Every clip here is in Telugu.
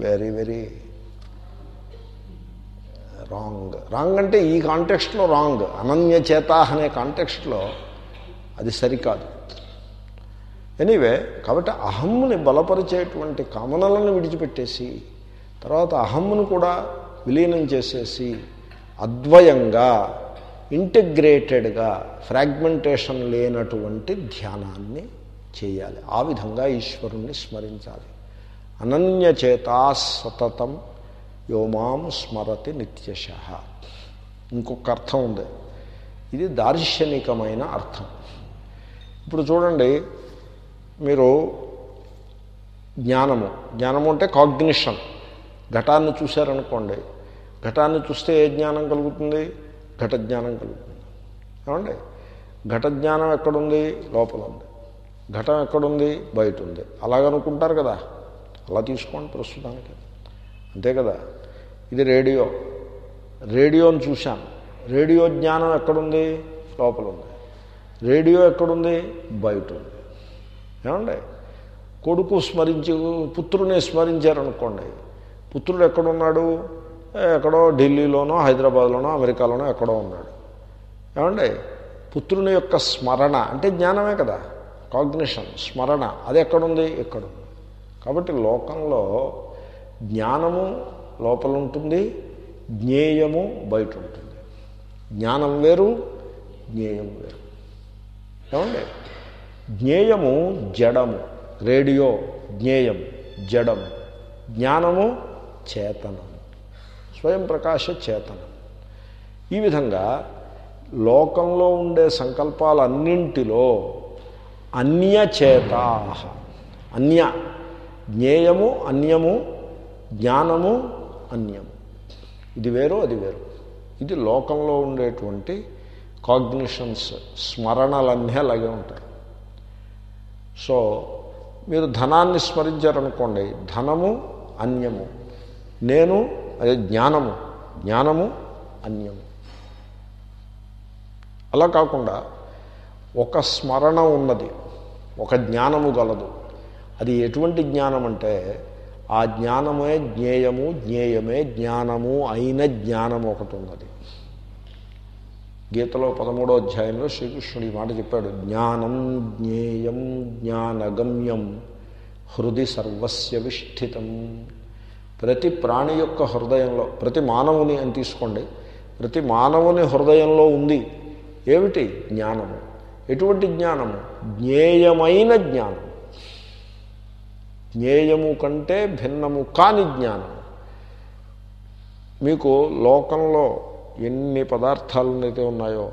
వెరీ వెరీ రాంగ్ రాంగ్ అంటే ఈ కాంటెక్స్ట్లో రాంగ్ అనన్యచేత అనే కాంటెక్స్ట్లో అది సరికాదు. ఎనీవే కాబట్టి అహమ్ముని బలపరిచేటువంటి కామనలను విడిచిపెట్టేసి తర్వాత అహమ్మును కూడా విలీనం చేసేసి అద్వయంగా ఇంటిగ్రేటెడ్గా ఫ్రాగ్మెంటేషన్ లేనటువంటి ధ్యానాన్ని చేయాలి. ఆ విధంగా ఈశ్వరుణ్ణి స్మరించాలి. అనన్యచేతా సతతం యోమాం స్మరతి నిత్యశ. ఇంకొక అర్థం ఉంది. ఇది దార్శనికమైన అర్థం. ఇప్పుడు చూడండి మీరు జ్ఞానము. జ్ఞానము అంటే కాగ్నిషన్. ఘటాన్ని చూశారనుకోండి ఘటాన్ని చూస్తే ఏ జ్ఞానం కలుగుతుంది? ఘట జ్ఞానం కలుగుతుంది. ఏమండి? ఘట జ్ఞానం ఎక్కడుంది? లోపల ఉంది. ఘటం ఎక్కడుంది? బయట ఉంది. అలాగనుకుంటారు కదా. అలా తీసుకోండి ప్రస్తుతానికి. అంతే కదా? ఇది రేడియో. రేడియోని చూశాను. రేడియో జ్ఞానం ఎక్కడుంది? లోపల ఉంది రేడియో ఎక్కడుంది? బయట ఉంది ఏమండి? కొడుకు స్మరించి పుత్రుని స్మరించారనుకోండి. పుత్రుడు ఎక్కడున్నాడు? ఎక్కడో ఢిల్లీలోనో హైదరాబాద్లోనో అమెరికాలోనో ఎక్కడో ఉన్నాడు. ఏమండి? పుత్రుని యొక్క స్మరణ అంటే జ్ఞానమే కదా? కాగ్నిషన్ స్మరణ. అది ఎక్కడుంది? ఎక్కడుంది కాబట్టి లోకంలో జ్ఞానము లోపల ఉంటుంది జ్ఞేయము బయట ఉంటుంది జ్ఞానం వేరు జ్ఞేయం వేరు. ఏమండి? జ్ఞేయము జడము రేడియో జ్ఞేయం జడము జ్ఞానము చేతనం స్వయం ప్రకాశ చేతనం. ఈ విధంగా లోకంలో ఉండే సంకల్పాలన్నింటిలో అన్యచేతా అన్య జ్ఞేయము అన్యము జ్ఞానము అన్యము. ఇది వేరు అది వేరు. ఇది లోకంలో ఉండేటువంటి కాగ్నిషన్స్ స్మరణలన్నీ అలాగే ఉంటాయి. సో మీరు ధనాన్ని స్మరించారనుకోండి ధనము అన్యము. నేను అదే జ్ఞానము జ్ఞానము అన్యము. అలా కాకుండా ఒక స్మరణ ఉన్నది ఒక జ్ఞానము గలదు. అది ఎటువంటి జ్ఞానం అంటే ఆ జ్ఞానమే జ్ఞేయము జ్ఞేయమే జ్ఞానము అయిన జ్ఞానము ఒకటి ఉన్నది. గీతలో పదమూడో అధ్యాయంలో శ్రీకృష్ణుడు ఈ మాట చెప్పాడు జ్ఞానం జ్ఞేయం జ్ఞానగమ్యం హృది సర్వస్య విష్ఠితం. ప్రతి ప్రాణి యొక్క హృదయంలో ప్రతి మానవుని అని తీసుకోండి ప్రతి మానవుని హృదయంలో ఉంది ఏమిటి? జ్ఞానము. ఎటువంటి జ్ఞానము? జ్ఞేయమైన జ్ఞానం. జ్ఞేయము కంటే భిన్నము కాని జ్ఞానం. మీకు లోకంలో ఎన్ని పదార్థాలనైతే ఉన్నాయో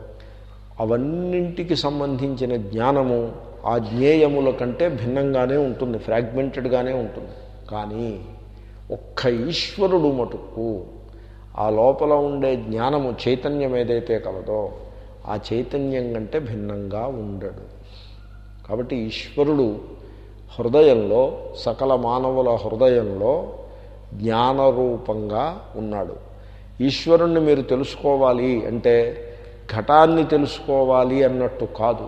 అవన్నింటికి సంబంధించిన జ్ఞానము ఆ జ్ఞేయముల కంటే భిన్నంగానే ఉంటుంది ఫ్రాగ్మెంటెడ్గానే ఉంటుంది. కానీ ఒక్క ఈశ్వరుడు మటుకు ఆ లోపల ఉండే జ్ఞానము చైతన్యం ఏదైతే కలదో ఆ చైతన్యం కంటే భిన్నంగా ఉండడు. కాబట్టి ఈశ్వరుడు హృదయంలో సకల మానవుల హృదయంలో జ్ఞానరూపంగా ఉన్నాడు. ఈశ్వరుణ్ణి మీరు తెలుసుకోవాలి అంటే ఘటాన్ని తెలుసుకోవాలి అన్నట్టు కాదు.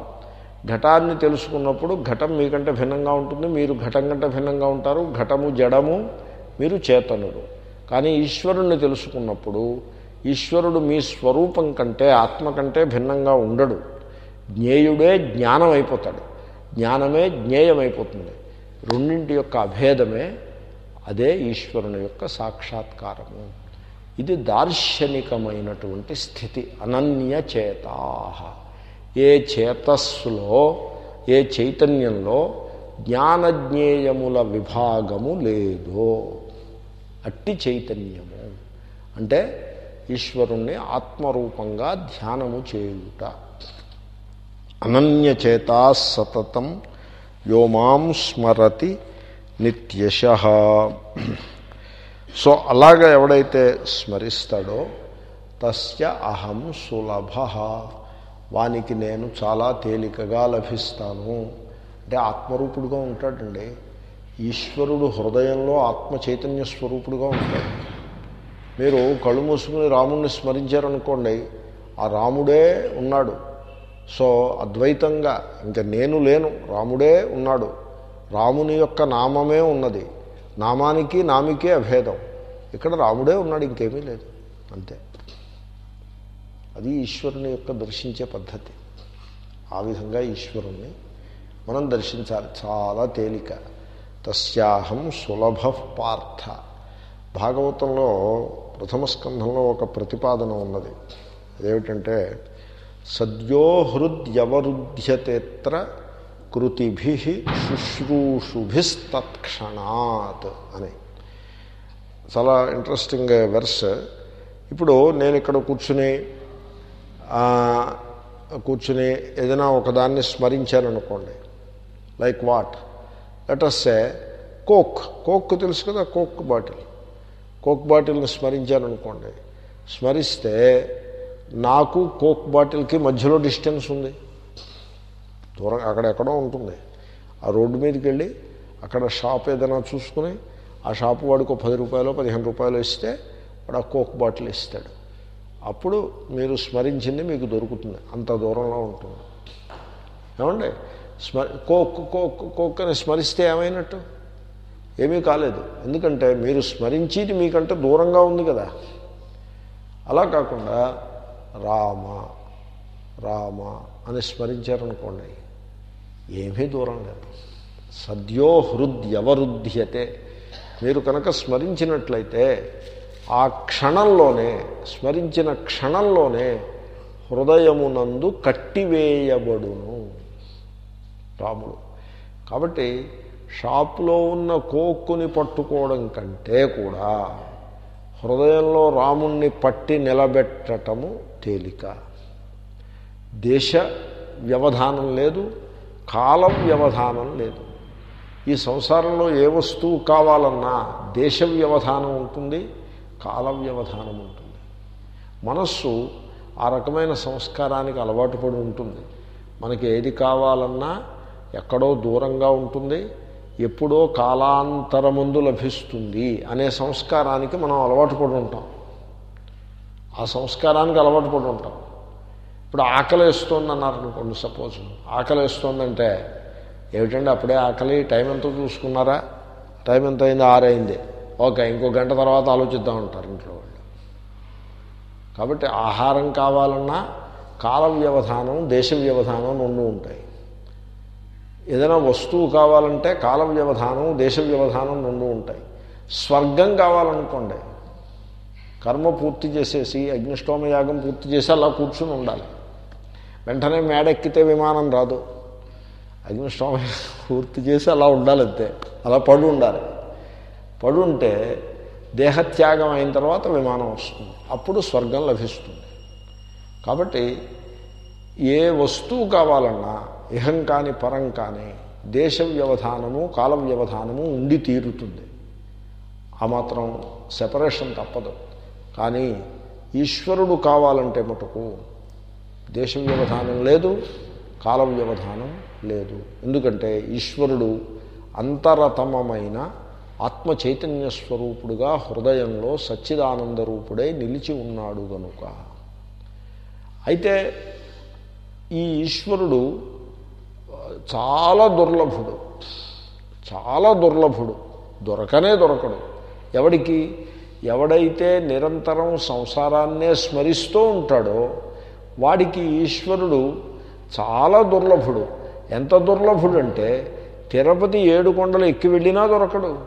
ఘటాన్ని తెలుసుకున్నప్పుడు ఘటం మీకంటే భిన్నంగా ఉంటుంది మీరు ఘటం కంటే భిన్నంగా ఉంటారు ఘటము జడము మీరు చేతనుడు కానీ ఈశ్వరుణ్ణి తెలుసుకున్నప్పుడు ఈశ్వరుడు మీ స్వరూపం కంటే ఆత్మ కంటే భిన్నంగా ఉండడు. జ్ఞేయుడే జ్ఞానం అయిపోతాడు జ్ఞానమే జ్ఞేయమైపోతుంది. రెండింటి యొక్క అభేదమే అదే ఈశ్వరుని యొక్క సాక్షాత్కారము. ఇది దార్శనికమైనటువంటి స్థితి. అనన్య చేతా. ఏ చేతస్సులో ఏ చైతన్యంలో జ్ఞానజ్ఞేయముల విభాగము లేదో. అట్టి చైతన్యము. అంటే ఈశ్వరుణ్ణి ఆత్మరూపంగా ధ్యానము చేయుట. అనన్యచేత సతతం యోమాం స్మరతి నిత్యశ. సో అలాగ ఎవడైతే స్మరిస్తాడో తస్య అహం సులభ. వానికి నేను చాలా తేలికగా లభిస్తాను. అంటే ఆత్మరూపుడుగా ఉంటాడండి. ఈశ్వరుడు హృదయంలో ఆత్మ చైతన్య స్వరూపుడుగా ఉంటాడు. మీరు కళ్ళు మూసుకుని రాముడిని స్మరించారనుకోండి ఆ రాముడే ఉన్నాడు. సో అద్వైతంగా ఇంకా నేను లేను రాముడే ఉన్నాడు. రాముని యొక్క నామమే ఉన్నది. నామానికి నామికే అభేదం. ఇక్కడ రాముడే ఉన్నాడు ఇంకేమీ లేదు. అంతే. అది ఈశ్వరుని యొక్క దర్శించే పద్ధతి. ఆ విధంగా ఈశ్వరుణ్ణి మనం దర్శించాలి. చాలా తేలిక. తస్యాహం సులభ పార్థ. భాగవతంలో ప్రథమ స్కంధంలో ఒక ప్రతిపాదన ఉన్నది. అదేమిటంటే సద్యో హృద్యవరుధ్యతేత్ర కృతిభి శుశ్రూషుభిస్తత్క్షణాత్ అని. చాలా ఇంట్రెస్టింగ్ వెర్స్ ఇప్పుడు నేను ఇక్కడ కూర్చుని కూర్చుని ఏదైనా ఒకదాన్ని స్మరించాననుకోండి. Like what let's say coke coke తెలుసు కదా కోక్ బాటిల్ కోక్ బాటిల్ని స్మరించాననుకోండి. స్మరిస్తే నాకు కోక్ బాటిల్కి మధ్యలో డిస్టెన్స్ ఉంది. దూరం అక్కడెక్కడో ఉంటుంది. ఆ రోడ్డు మీదకి వెళ్ళి అక్కడ షాప్ ఏదైనా చూసుకుని ఆ షాపు వాడికి ఒక పది రూపాయలు పదిహేను రూపాయలు ఇస్తే వాడు ఆ కోక్ బాటిల్ ఇస్తాడు. అప్పుడు మీరు స్మరించింది మీకు దొరుకుతుంది. అంత దూరంలో ఉంటుంది. ఏమండి? స్మరి కోక్ కోక్ కోక్ అని స్మరిస్తే ఏమైనట్టు? ఏమీ కాలేదు. ఎందుకంటే మీరు స్మరించేది మీకంటే దూరంగా ఉంది కదా. అలా కాకుండా రామ రామ అని స్మరించారనుకోండి ఏమీ దూరం లేదు. సద్యో హృద్యవరుధ్యతే. మీరు కనుక స్మరించినట్లయితే ఆ క్షణంలోనే స్మరించిన క్షణంలోనే హృదయమునందు కట్టివేయబడును రాముడు. కాబట్టి షాపులో ఉన్న కోక్కుని పట్టుకోవడం కంటే కూడా హృదయంలో రాముణ్ణి పట్టి నిలబెట్టటము తేలిక. దేశ వ్యవధానం లేదు కాలం వ్యవధానం లేదు. ఈ సంసారంలో ఏ వస్తువు కావాలన్నా దేశ వ్యవధానం ఉంటుంది కాల వ్యవధానం ఉంటుంది. మనస్సు ఆ రకమైన సంస్కారానికి అలవాటు పడి ఉంటుంది. మనకి ఏది కావాలన్నా ఎక్కడో దూరంగా ఉంటుంది ఎప్పుడో కాలాంతరముందు లభిస్తుంది అనే సంస్కారానికి మనం అలవాటు పడి ఉంటాం. ఆ సంస్కారానికి అలవాటు పడి ఉంటాం. ఇప్పుడు ఆకలి వేస్తుంది అన్నారు అనుకోండి సపోజ్. ఆకలి వేస్తుందంటే ఏమిటండి అప్పుడే ఆకలి? టైం ఎంత చూసుకున్నారా? టైం ఎంత అయింది ఆరైంది. ఓకే ఇంకో గంట తర్వాత ఆలోచిద్దాం ఉంటారు ఇంట్లో వాళ్ళు. కాబట్టి ఆహారం కావాలన్నా కాల వ్యవధానం దేశ వ్యవధానం రెండు ఉంటాయి. ఏదైనా వస్తువు కావాలంటే కాల వ్యవధానం దేశ వ్యవధానం రెండు ఉంటాయి. స్వర్గం కావాలనుకోండి కర్మ పూర్తి చేసేసి అగ్నిష్టోమ యాగం పూర్తి చేసి అలా కూర్చుని ఉండాలి. వెంటనే మేడెక్కితే విమానం రాదు. అగ్నిష్టోమ పూర్తి చేసి అలా ఉండాలి అంతే. అలా పడు ఉండాలి. పడుంటే దేహత్యాగం అయిన తర్వాత విమానం వస్తుంది. అప్పుడు స్వర్గం లభిస్తుంది. కాబట్టి ఏ వస్తువు కావాలన్నా ఇహం కాని పరం కానీ దేశ వ్యవధానము కాల వ్యవధానము ఉండి తీరుతుంది. ఆ మాత్రం సెపరేషన్ తప్పదు. కానీ ఈశ్వరుడు కావాలంటే మటుకు దేశ వ్యవధానం లేదు కాల వ్యవధానం లేదు. ఎందుకంటే ఈశ్వరుడు అంతరతమమైన ఆత్మ చైతన్య స్వరూపుడుగా హృదయంలో సచ్చిదానంద రూపుడై నిలిచి ఉన్నాడు గనుక. అయితే ఈ ఈశ్వరుడు చాలా దుర్లభుడు. చాలా దుర్లభుడు. దొరకనే దొరకడు. ఎవడికి? ఎవడైతే నిరంతరం సంసారాన్నే స్మరిస్తూ ఉంటాడో వాడికి ఈశ్వరుడు చాలా దుర్లభుడు. ఎంత దుర్లభుడు అంటే తిరుపతి ఏడు కొండలు ఎక్కి వెళ్ళినా దొరకడు.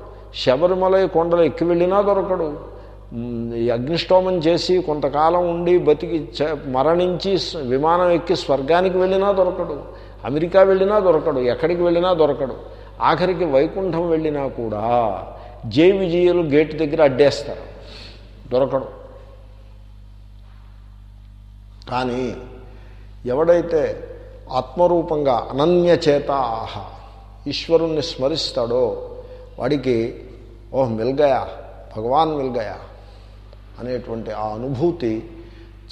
శబరిమల కొండలు ఎక్కి వెళ్ళినా దొరకడు. అగ్నిష్టోమం చేసి కొంతకాలం ఉండి బతికి మరణించి విమానం ఎక్కి స్వర్గానికి వెళ్ళినా దొరకడు. అమెరికా వెళ్ళినా దొరకడు ఎక్కడికి వెళ్ళినా దొరకడు. ఆఖరికి వైకుంఠం వెళ్ళినా కూడా జే. విజయులు గేట్ దగ్గర అడ్డేస్తారు. దొరకడు. కానీ ఎవడైతే ఆత్మరూపంగా అనన్యచేత ఆహ ఈశ్వరుణ్ణి స్మరిస్తాడో వాడికి ఓహ్ మిల్గయా భగవాన్ మిల్గయా అనేటువంటి ఆ అనుభూతి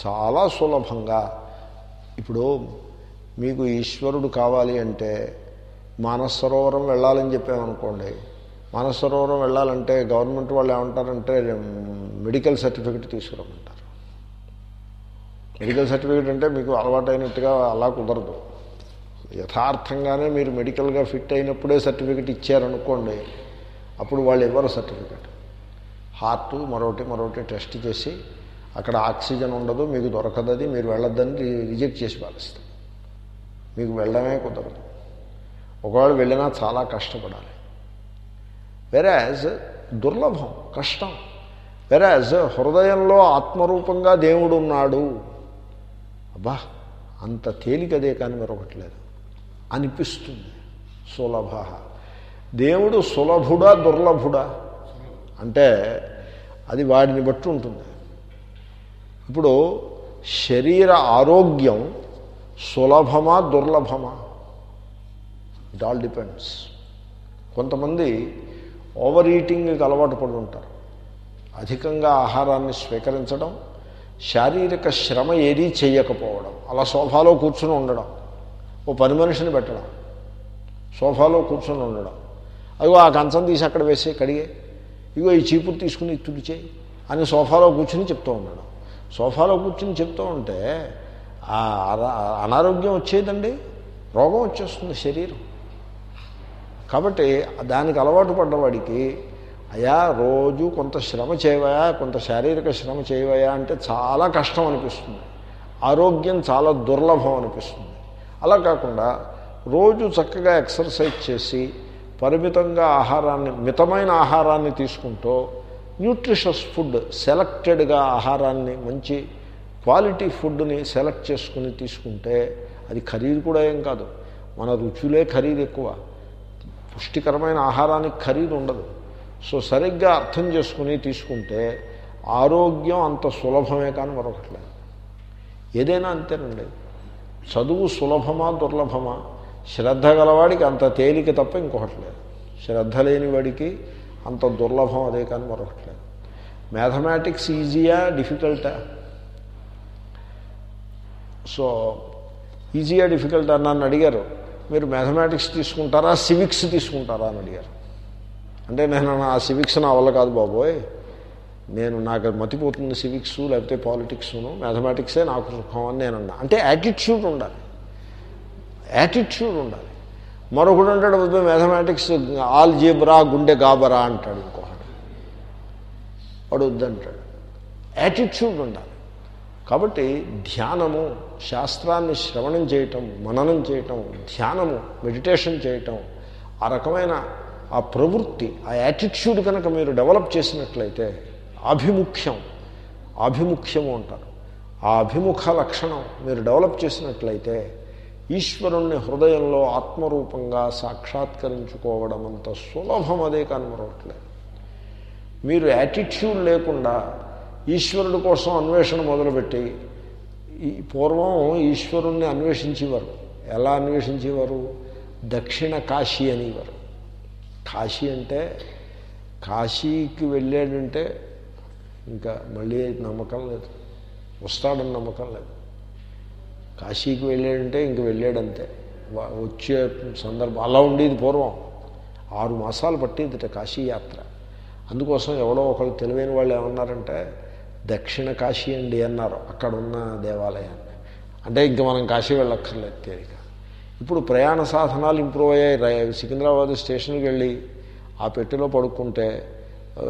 చాలా సులభంగా ఇప్పుడు మీకు ఈశ్వరుడు కావాలి అంటే మానసరోవరం వెళ్ళాలని చెప్పామనుకోండి మానసరోవరం వెళ్ళాలంటే గవర్నమెంట్ వాళ్ళు ఏమంటారంటే మెడికల్ సర్టిఫికెట్ తీసుకురమ్మంటారు. మెడికల్ సర్టిఫికెట్ అంటే మీకు అలవాటైనట్టుగా అలా కుదరదు. యథార్థంగానే మీరు మెడికల్గా ఫిట్ అయినప్పుడే సర్టిఫికెట్ ఇచ్చారనుకోండి అప్పుడు వాళ్ళు ఇవ్వరు సర్టిఫికెట్. హార్ట్ మరొకటి మరొకటి టెస్ట్ చేసి అక్కడ ఆక్సిజన్ ఉండదు మీకు దొరకదది మీరు వెళ్ళొద్దని రిజెక్ట్ చేసి పాలిస్తారు. మీకు వెళ్ళడమే కుదరదు. ఒకవేళ వెళ్ళినా చాలా కష్టపడాలి. వెరాజ్ దుర్లభం కష్టం. వెరాజ్ హృదయంలో ఆత్మరూపంగా దేవుడు ఉన్నాడు అబ్బా అంత తేలికదే కానీ మరొకట్లేదు. అనిపిస్తుంది. సులభ. దేవుడు సులభుడా దుర్లభుడా? అంటే అది వాడిని బట్టి ఉంటుంది. ఇప్పుడు శరీర ఆరోగ్యం సులభమా దుర్లభమా? ఇట్ ఆల్ డిపెండ్స్ కొంతమంది ఓవర్ ఈటింగ్కి అలవాటు పడి ఉంటారు. అధికంగా ఆహారాన్ని స్వీకరించడం శారీరక శ్రమ ఏదీ చేయకపోవడం అలా సోఫాలో కూర్చుని ఉండడం ఓ పని మనిషిని పెట్టడం సోఫాలో కూర్చొని ఉండడం. అదిగో ఆ కంచం తీసి అక్కడ వేసి కడిగే. ఇగో ఈ చీపురు తీసుకుని తుడిచేయి అని సోఫాలో కూర్చుని చెప్తూ ఉండడం. సోఫాలో కూర్చుని చెప్తూ ఉంటే అనారోగ్యం వచ్చేదండి. రోగం వచ్చేస్తుంది శరీరం. కాబట్టి దానికి అలవాటు పడ్డవాడికి అయా రోజు కొంత శ్రమ చేయవయా కొంత శారీరక శ్రమ చేయవయా అంటే చాలా కష్టం అనిపిస్తుంది. ఆరోగ్యం చాలా దుర్లభం అనిపిస్తుంది. అలా కాకుండా రోజు చక్కగా ఎక్సర్సైజ్ చేసి పరిమితంగా ఆహారాన్ని మితమైన ఆహారాన్ని తీసుకుంటూ న్యూట్రిషస్ ఫుడ్ సెలెక్టెడ్గా ఆహారాన్ని మంచి క్వాలిటీ ఫుడ్ని సెలెక్ట్ చేసుకుని తీసుకుంటే అది ఖరీదు కూడా ఏం కాదు. మన రుచులే ఖరీదు ఎక్కువ. పుష్టికరమైన ఆహారానికి ఖరీదు ఉండదు. సో సరిగ్గా అర్థం చేసుకుని తీసుకుంటే ఆరోగ్యం అంత సులభమే కానీ మరొకట్లేదు ఏదైనా అంతేనండి. చదువు సులభమా దుర్లభమా? శ్రద్ధ గలవాడికి అంత తేలిక తప్ప ఇంకొకట్లేదు శ్రద్ధ లేని వాడికి అంత దుర్లభం అదే కానీ మరొకట్లేదు మ్యాథమెటిక్స్ ఈజీయా డిఫికల్టా? సో ఈజీయా డిఫికల్ట్ అని నన్ను అడిగారు. మీరు మ్యాథమెటిక్స్ తీసుకుంటారా సివిక్స్ తీసుకుంటారా అని అడిగారు. అంటే నేను నా సివిక్స్ నా వల్ల కాదు బాబోయ్. నేను నాకు మతిపోతుంది సివిక్స్ లేకపోతే పాలిటిక్స్ను. మ్యాథమెటిక్సే నాకు సుఖం అని నేను అన్నా. అంటే యాటిట్యూడ్ ఉండాలి. యాటిట్యూడ్ ఉండాలి. మరొకడు అంటాడు "వద్దు, మ్యాథమెటిక్స్ ఆల్ జీబ్రా గుండె గాబరా అంటాడు ఇంకొకడు. వాడు వద్దంటాడు. యాటిట్యూడ్ ఉండాలి. కాబట్టి ధ్యానము శాస్త్రాన్ని శ్రవణం చేయటం మననం చేయటం ధ్యానము మెడిటేషన్ చేయటం ఆ రకమైన ఆ ప్రవృత్తి ఆ యాటిట్యూడ్ కనుక మీరు డెవలప్ చేసినట్లయితే ఆభిముఖ్యం ఆభిముఖ్యము అంటారు. ఆ అభిముఖ లక్షణం మీరు డెవలప్ చేసినట్లయితే ఈశ్వరుణ్ణి హృదయంలో ఆత్మరూపంగా సాక్షాత్కరించుకోవడం అంత సులభం అదే కనబడట్లేదు మీరు యాటిట్యూడ్ లేకుండా ఈశ్వరుడు కోసం అన్వేషణ మొదలుపెట్టి ఈ పూర్వం ఈశ్వరుణ్ణి అన్వేషించేవారు. ఎలా అన్వేషించేవారు? దక్షిణ కాశీ అనేవారు. కాశీ అంటే కాశీకి వెళ్ళాడంటే ఇంకా మళ్ళీ నమ్మకం లేదు. వస్తాడని నమ్మకం లేదు. కాశీకి వెళ్ళాడంటే ఇంక వెళ్ళాడంతే. వచ్చే సందర్భం అలా ఉండేది పూర్వం. ఆరు మాసాలు పట్టేదిట కాశీ యాత్ర. అందుకోసం ఎవడో ఒకళ్ళు తెలివైన వాళ్ళు ఏమన్నారంటే దక్షిణ కాశీ అండి అన్నారు. అక్కడ ఉన్న దేవాలయాన్ని. అంటే ఇంక మనం కాశీ వెళ్ళక్కర్లేదు తేలిక. ఇప్పుడు ప్రయాణ సాధనాలు ఇంప్రూవ్ అయ్యాయి. సికింద్రాబాద్ స్టేషన్కి వెళ్ళి ఆ పెట్టెలో పడుకుంటే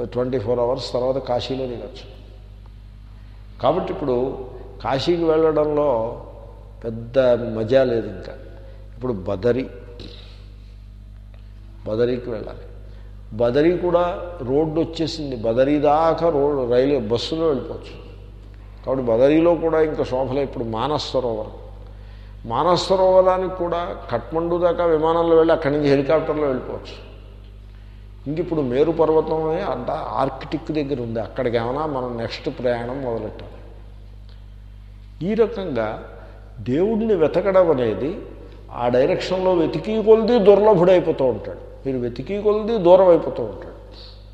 ట్వంటీ ఫోర్ అవర్స్ తర్వాత కాశీలో దిగచ్చు. కాబట్టి ఇప్పుడు కాశీకి వెళ్ళడంలో పెద్ద మజా లేదు ఇంకా. ఇప్పుడు బదరి బదరీకి వెళ్ళాలి. బదరీ కూడా రోడ్డు వచ్చేసింది బదరీ దాకా రోడ్డు రైలు బస్సులో వెళ్ళిపోవచ్చు. కాబట్టి బదరీలో కూడా ఇంకా శోభలే. ఇప్పుడు మానస్ సరోవరం మానస్ సరోవరానికి కూడా కట్మండు దాకా విమానంలో వెళ్ళి అక్కడి నుంచి హెలికాప్టర్లో వెళ్ళిపోవచ్చు. ఇంక ఇప్పుడు మేరు పర్వతమే అని అడ్డ ఆర్కిటిక్ దగ్గర ఉంది. అక్కడికి ఏమైనా మనం నెక్స్ట్ ప్రయాణం మొదలెట్టాలి. ఈ రకంగా దేవుడిని వెతకడం అనేది ఆ డైరెక్షన్లో వెతికి కొలిది దుర్లభుడైపోతూ ఉంటాడు. మీరు వెతికి కొలిది దూరం అయిపోతూ ఉంటాడు.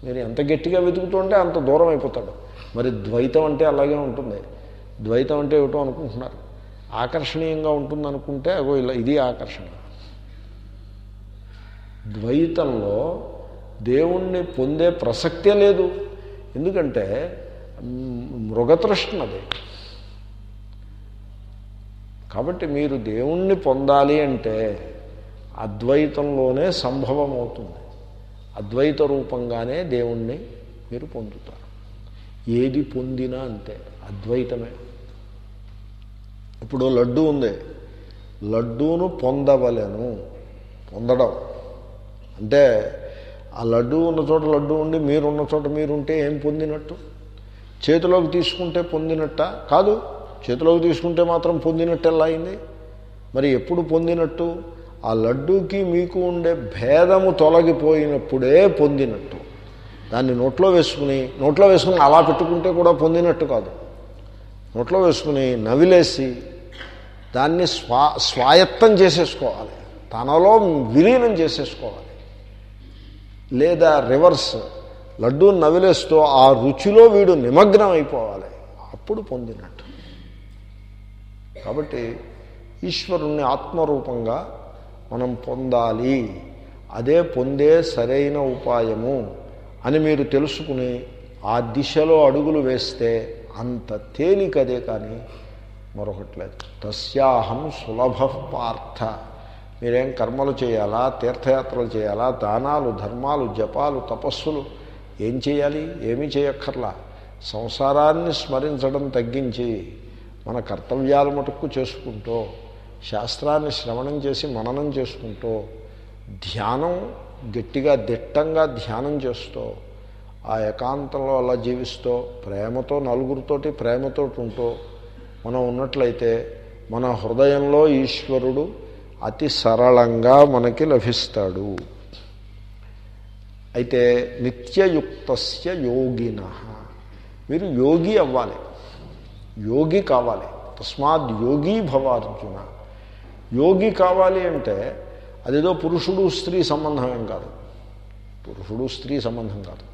మీరు ఎంత గట్టిగా వెతుకుతుంటే అంత దూరం అయిపోతాడు. మరి ద్వైతం అంటే అలాగే ఉంటుంది. ద్వైతం అంటే ఏమిటో అనుకుంటున్నారు. ఆకర్షణీయంగా ఉంటుంది అనుకుంటే అగో ఇలా ఇది ఆకర్షణ. ద్వైతంలో దేవుణ్ణి పొందే ప్రసక్తే లేదు. ఎందుకంటే మృగతృష్ణది. కాబట్టి మీరు దేవుణ్ణి పొందాలి అంటే అద్వైతంలోనే సంభవం అవుతుంది అద్వైత రూపంగానే దేవుణ్ణి మీరు పొందుతారు. ఏది పొందినా అంతే అద్వైతమే. ఇప్పుడు లడ్డు ఉంది. లడ్డూను పొందవలను. పొందడం. అంటే ఆ లడ్డు ఉన్న చోట లడ్డు ఉండి మీరున్న చోట మీరుంటే ఏం పొందినట్టు? చేతిలోకి తీసుకుంటే పొందినట్ట? కాదు చేతిలోకి తీసుకుంటే మాత్రం పొందినట్టు ఎలా అయింది? మరి ఎప్పుడు పొందినట్టు? ఆ లడ్డూకి మీకు ఉండే భేదము తొలగిపోయినప్పుడే పొందినట్టు. దాన్ని నోట్లో వేసుకుని నోట్లో వేసుకుని అలా పెట్టుకుంటే కూడా పొందినట్టు కాదు. నోట్లో వేసుకుని నవిలేసి దాన్ని స్వా స్వాయత్తం చేసేసుకోవాలి. తనలో విలీనం చేసేసుకోవాలి. లేదా రివర్స్ లడ్డూ నవిలేస్తూ ఆ రుచిలో వీడు నిమగ్నం అయిపోవాలి అప్పుడు పొందినట్టు. కాబట్టి ఈశ్వరుణ్ణి ఆత్మరూపంగా మనం పొందాలి. అదే పొందే సరైన ఉపాయము అని మీరు తెలుసుకుని ఆ దిశలో అడుగులు వేస్తే అంత తేలికదే కానీ మరొకట్లేదు తస్యాహం సులభ పార్థ. మీరేం కర్మలు చేయాలా తీర్థయాత్రలు చేయాలా దానాలు ధర్మాలు జపాలు తపస్సులు ఏం చేయాలి ఏమీ చేయక్కర్లా. సంసారాన్ని స్మరించడం తగ్గించి మన కర్తవ్యాలు మటుకు చేసుకుంటూ శాస్త్రాన్ని శ్రవణం చేసి మననం చేసుకుంటూ ధ్యానం గట్టిగా దిట్టంగా ధ్యానం చేస్తూ ఆ ఏకాంతంలో అలా జీవిస్తూ ప్రేమతో నలుగురితోటి ప్రేమతో ఉంటూ మనం ఉన్నట్లయితే మన హృదయంలో ఈశ్వరుడు అతి సరళంగా మనకి లభిస్తాడు. అయితే నిత్యయుక్తస్య యోగిన. మీరు యోగి అవ్వాలి. యోగి కావాలి. తస్మాత్ యోగి భవార్జున. యోగి కావాలి అంటే అదేదో పురుషుడు స్త్రీ సంబంధం ఏం కాదు. పురుషుడు స్త్రీ సంబంధం కాదు.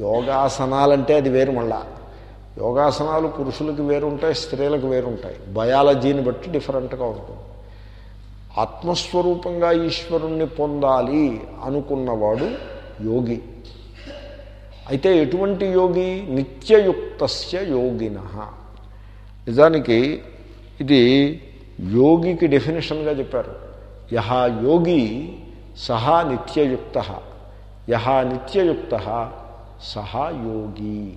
యోగాసనాలంటే అది వేరు మళ్ళా. యోగాసనాలు పురుషులకు వేరుంటాయి స్త్రీలకు వేరుంటాయి. బయాలజీని బట్టి డిఫరెంట్గా ఉంటుంది. ఆత్మస్వరూపంగా ఈశ్వరుణ్ణి పొందాలి అనుకున్నవాడు యోగి. అయితే ఎటువంటి యోగి? నిత్యయుక్తస్య యోగిన. నిజానికి ఇది యోగికి డెఫినేషన్గా చెప్పారు. యహ యోగి సహా నిత్యయుక్త. యహా నిత్యయుక్త సహా యోగి.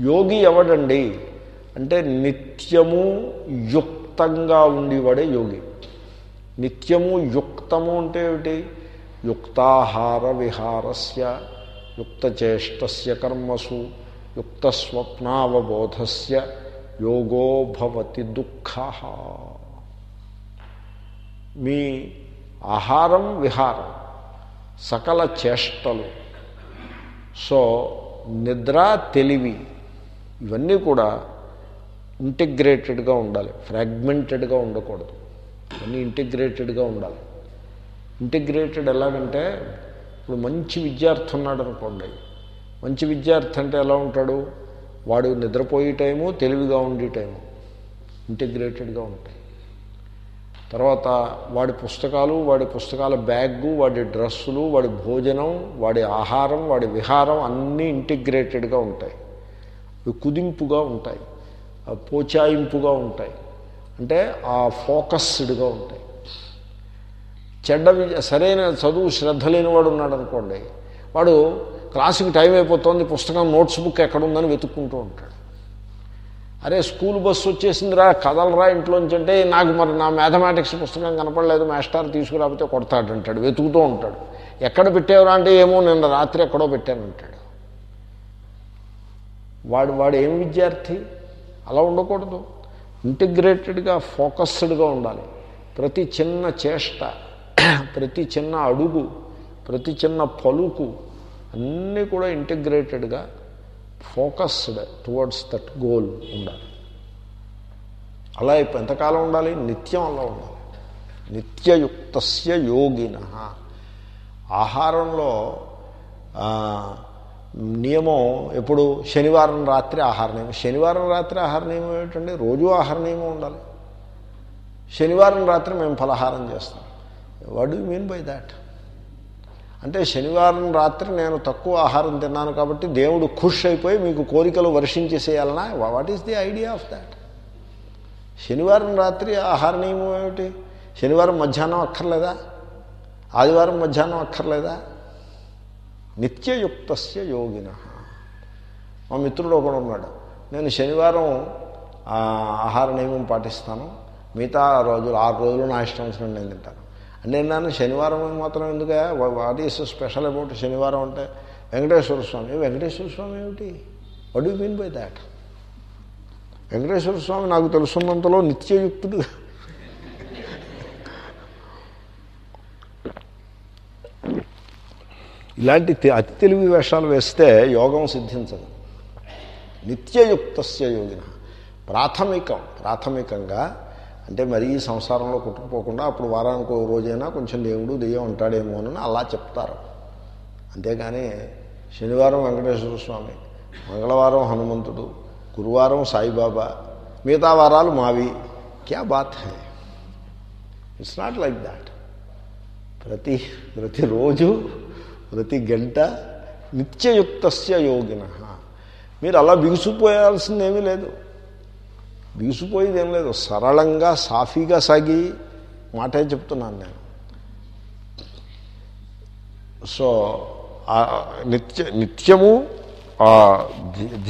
యోగి ఎవడండి? అంటే నిత్యము యుక్తంగా ఉండేవాడే యోగి. నిత్యము యుక్తము అంటే ఏమిటి? యుక్తాహార విహారస్య యుక్తచేష్టస్య కర్మసు యుక్తస్వప్నావబోధస్య యోగో భవతి దుఃఖ మీ ఆహారం విహారం సకల చేష్టలు. సో నిద్ర తెలివి ఇవన్నీ కూడా ఇంటిగ్రేటెడ్గా ఉండాలి. ఫ్రాగ్మెంటెడ్గా ఉండకూడదు. ఇవన్నీ ఇంటిగ్రేటెడ్గా ఉండాలి. ఇంటిగ్రేటెడ్ ఎలాగంటే ఇప్పుడు మంచి విద్యార్థి ఉన్నాడు అనుకోండి మంచి విద్యార్థి అంటే ఎలా ఉంటాడు? వాడు నిద్రపోయే టైము తెలివిగా ఉండే టైము ఇంటిగ్రేటెడ్గా ఉంటాయి. తర్వాత వాడి పుస్తకాలు వాడి పుస్తకాల బ్యాగు వాడి డ్రెస్సులు వాడి భోజనం వాడి ఆహారం వాడి విహారం అన్నీ ఇంటిగ్రేటెడ్గా ఉంటాయి. అవి కుదింపుగా ఉంటాయి. పోచాయింపుగా ఉంటాయి. అంటే ఆ ఫోకస్డ్గా ఉంటాయి. చెడ్డ సరైన చదువు శ్రద్ధ లేనివాడు ఉన్నాడు అనుకోండి వాడు క్లాసుకి టైం అయిపోతుంది పుస్తకం నోట్స్ బుక్ ఎక్కడుందని వెతుక్కుంటూ ఉంటాడు. అరే స్కూల్ బస్సు వచ్చేసిందిరా కదలరా ఇంట్లోంచి అంటే నాకు మరి నా మ్యాథమెటిక్స్ పుస్తకం కనపడలేదు మాస్టర్ తీసుకురాకపోతే కొడతాడు అంటాడు వెతుకుతూ ఉంటాడు. ఎక్కడ పెట్టేవరా అంటే ఏమో నిన్న రాత్రి ఎక్కడో పెట్టానంటాడు. వాడు వాడు ఏం విద్యార్థి? అలా ఉండకూడదు. ఇంటిగ్రేటెడ్గా ఫోకస్డ్గా ఉండాలి. ప్రతి చిన్న చేష్ట ప్రతి చిన్న అడుగు ప్రతి చిన్న పలుకు అన్నీ కూడా ఇంటిగ్రేటెడ్గా ఫోకస్డ్ టువర్డ్స్ దట్ గోల్ ఉండాలి. అలా ఇప్పుడు ఎంతకాలం ఉండాలి? నిత్యం అలా ఉండాలి. నిత్యయుక్తస్య యోగిన. ఆహారంలో నియమం ఎప్పుడు? శనివారం రాత్రి ఆహార నియమం. శనివారం రాత్రి ఆహార నియమం ఏమిటండి? రోజు ఆహార నియమం ఉండాలి. శనివారం రాత్రి మేము ఫలహారం చేస్తాం. What do mean by that అంటే శనివారం రాత్రి నేను తక్కువ ఆహారం తిన్నాను కాబట్టి దేవుడు ఖుష్ అయిపోయి మీకు కోరికలు వర్షించేసేయాలనా? What is the idea of that శనివారం రాత్రి ఆహార నియమం ఏమిటి? శనివారం మధ్యాహ్నం అక్కర్లేదా? ఆదివారం మధ్యాహ్నం అక్కర్లేదా? నిత్యయుక్తస్య యోగిన. మా మిత్రుడు ఒకడు ఉన్నాడు. నేను శనివారం ఆహార నియమం పాటిస్తాను. మిగతా రోజులు ఆరు రోజులు నా ఇష్టం వచ్చినట్టు నేను తింటాను. అంటే నేను శనివారం మాత్రం ఎందుకే వాట్ ఈస్ స్పెషల్ అబౌట్ శనివారం అంటే వెంకటేశ్వర స్వామి. వెంకటేశ్వర స్వామి ఏమిటి? What you mean by that Venkateswara Swamy నాకు తెలుసున్నంతలో నిత్యయుక్తుడు. ఇలాంటి తె- అతి తెలివి వేషాలు వేస్తే యోగం సిద్ధించదు. నిత్యయుక్తస్య యోగిన. ప్రాథమికం ప్రాథమికంగా అంటే మరీ ఈ సంసారంలో కొట్టుకుపోకుండా అప్పుడు వారానికి ఒక రోజైనా కొంచెం దేవుడు దెయ్యం ఉంటాడేమో అని అలా చెప్తారు. అంతేగాని శనివారం వెంకటేశ్వర స్వామి మంగళవారం హనుమంతుడు గురువారం సాయిబాబా మిగతా వారాలు మావి. క్యా బాత్ హై? ఇట్స్ నాట్ లైక్ దాట్ ప్రతి ప్రతిరోజు ప్రతి గంట నిత్యయుక్తస్య యోగిన. మీరు అలా బిగుసిపోయాల్సిందేమీ లేదు. బీసిపోయేది ఏం లేదు సరళంగా సాఫీగా సాగి మాటే చెప్తున్నాను నేను. సో నిత్య నిత్యము ఆ